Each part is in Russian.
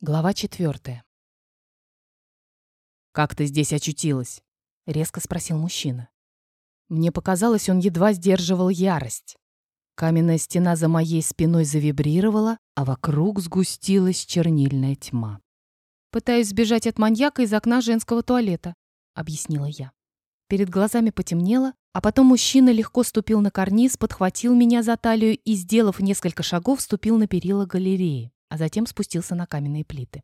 Глава четвертая. «Как ты здесь очутилась?» — резко спросил мужчина. Мне показалось, он едва сдерживал ярость. Каменная стена за моей спиной завибрировала, а вокруг сгустилась чернильная тьма. «Пытаюсь сбежать от маньяка из окна женского туалета», — объяснила я. Перед глазами потемнело, а потом мужчина легко ступил на карниз, подхватил меня за талию и, сделав несколько шагов, ступил на перила галереи а затем спустился на каменные плиты.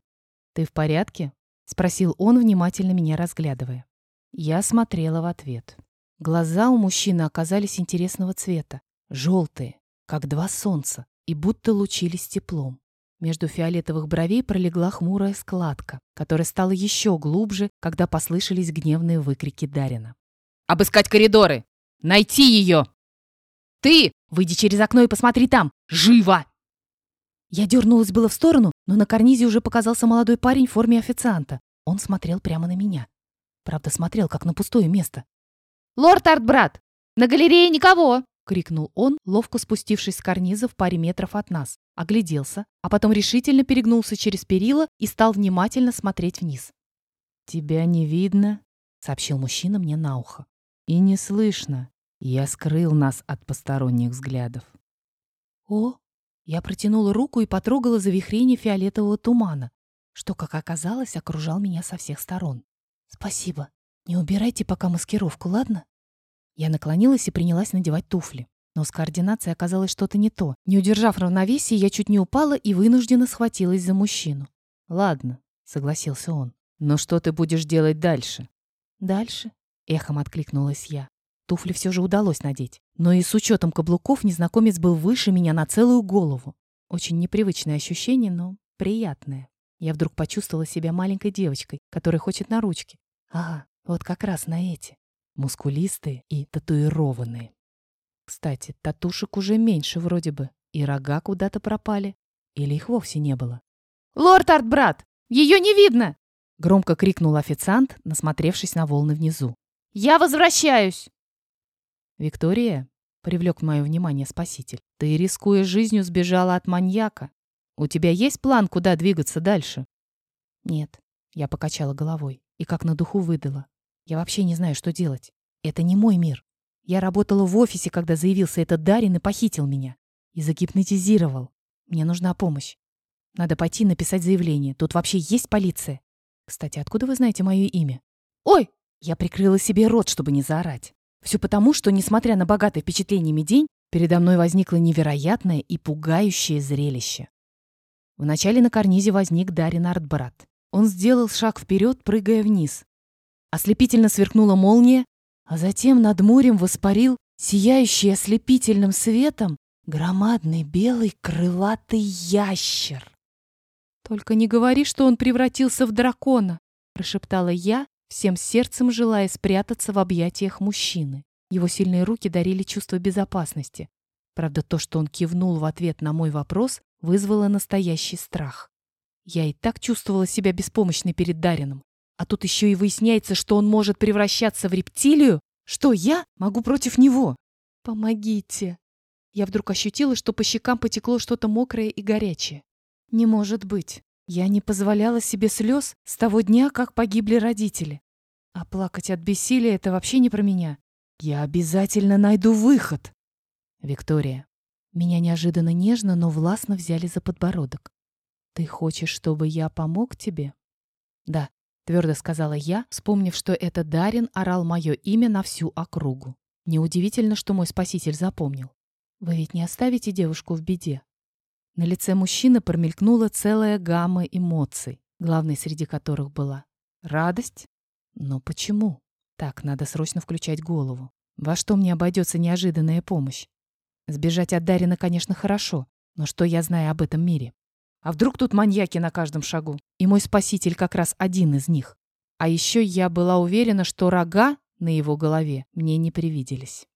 «Ты в порядке?» — спросил он, внимательно меня разглядывая. Я смотрела в ответ. Глаза у мужчины оказались интересного цвета, желтые, как два солнца, и будто лучились теплом. Между фиолетовых бровей пролегла хмурая складка, которая стала еще глубже, когда послышались гневные выкрики Дарина. «Обыскать коридоры! Найти ее! Ты! Выйди через окно и посмотри там! Живо!» Я дернулась было в сторону, но на карнизе уже показался молодой парень в форме официанта. Он смотрел прямо на меня. Правда, смотрел, как на пустое место. «Лорд Артбрат! На галерее никого!» — крикнул он, ловко спустившись с карниза в паре метров от нас. Огляделся, а потом решительно перегнулся через перила и стал внимательно смотреть вниз. «Тебя не видно?» — сообщил мужчина мне на ухо. «И не слышно. Я скрыл нас от посторонних взглядов». «О!» Я протянула руку и потрогала завихрение фиолетового тумана, что, как оказалось, окружал меня со всех сторон. «Спасибо. Не убирайте пока маскировку, ладно?» Я наклонилась и принялась надевать туфли. Но с координацией оказалось что-то не то. Не удержав равновесия, я чуть не упала и вынужденно схватилась за мужчину. «Ладно», — согласился он. «Но что ты будешь делать дальше?» «Дальше?» — эхом откликнулась я. Туфли все же удалось надеть. Но и с учетом каблуков незнакомец был выше меня на целую голову. Очень непривычное ощущение, но приятное. Я вдруг почувствовала себя маленькой девочкой, которая хочет на ручки. Ага, вот как раз на эти. Мускулистые и татуированные. Кстати, татушек уже меньше вроде бы. И рога куда-то пропали. Или их вовсе не было. «Лорд Артбрат! Ее не видно!» Громко крикнул официант, насмотревшись на волны внизу. «Я возвращаюсь!» «Виктория», — привлек мое внимание спаситель, «ты, рискуя жизнью, сбежала от маньяка. У тебя есть план, куда двигаться дальше?» «Нет», — я покачала головой и как на духу выдала. «Я вообще не знаю, что делать. Это не мой мир. Я работала в офисе, когда заявился этот Дарин и похитил меня. И загипнотизировал. Мне нужна помощь. Надо пойти написать заявление. Тут вообще есть полиция? Кстати, откуда вы знаете мое имя? Ой! Я прикрыла себе рот, чтобы не заорать. Все потому, что, несмотря на богатый впечатлениями день, передо мной возникло невероятное и пугающее зрелище. Вначале на карнизе возник Дарин Артбрат. Он сделал шаг вперед, прыгая вниз. Ослепительно сверкнула молния, а затем над морем воспарил сияющий ослепительным светом громадный белый крылатый ящер. «Только не говори, что он превратился в дракона!» — прошептала я, всем сердцем желая спрятаться в объятиях мужчины. Его сильные руки дарили чувство безопасности. Правда, то, что он кивнул в ответ на мой вопрос, вызвало настоящий страх. Я и так чувствовала себя беспомощной перед Дарином. А тут еще и выясняется, что он может превращаться в рептилию? Что я могу против него? Помогите. Я вдруг ощутила, что по щекам потекло что-то мокрое и горячее. Не может быть. Я не позволяла себе слез с того дня, как погибли родители. А плакать от бессилия — это вообще не про меня. Я обязательно найду выход. Виктория. Меня неожиданно нежно, но властно взяли за подбородок. Ты хочешь, чтобы я помог тебе? Да, твердо сказала я, вспомнив, что это Дарин орал мое имя на всю округу. Неудивительно, что мой спаситель запомнил. Вы ведь не оставите девушку в беде. На лице мужчины промелькнула целая гамма эмоций, главной среди которых была радость, но почему? Так, надо срочно включать голову. Во что мне обойдется неожиданная помощь? Сбежать от Дарина, конечно, хорошо, но что я знаю об этом мире? А вдруг тут маньяки на каждом шагу? И мой спаситель как раз один из них. А еще я была уверена, что рога на его голове мне не привиделись.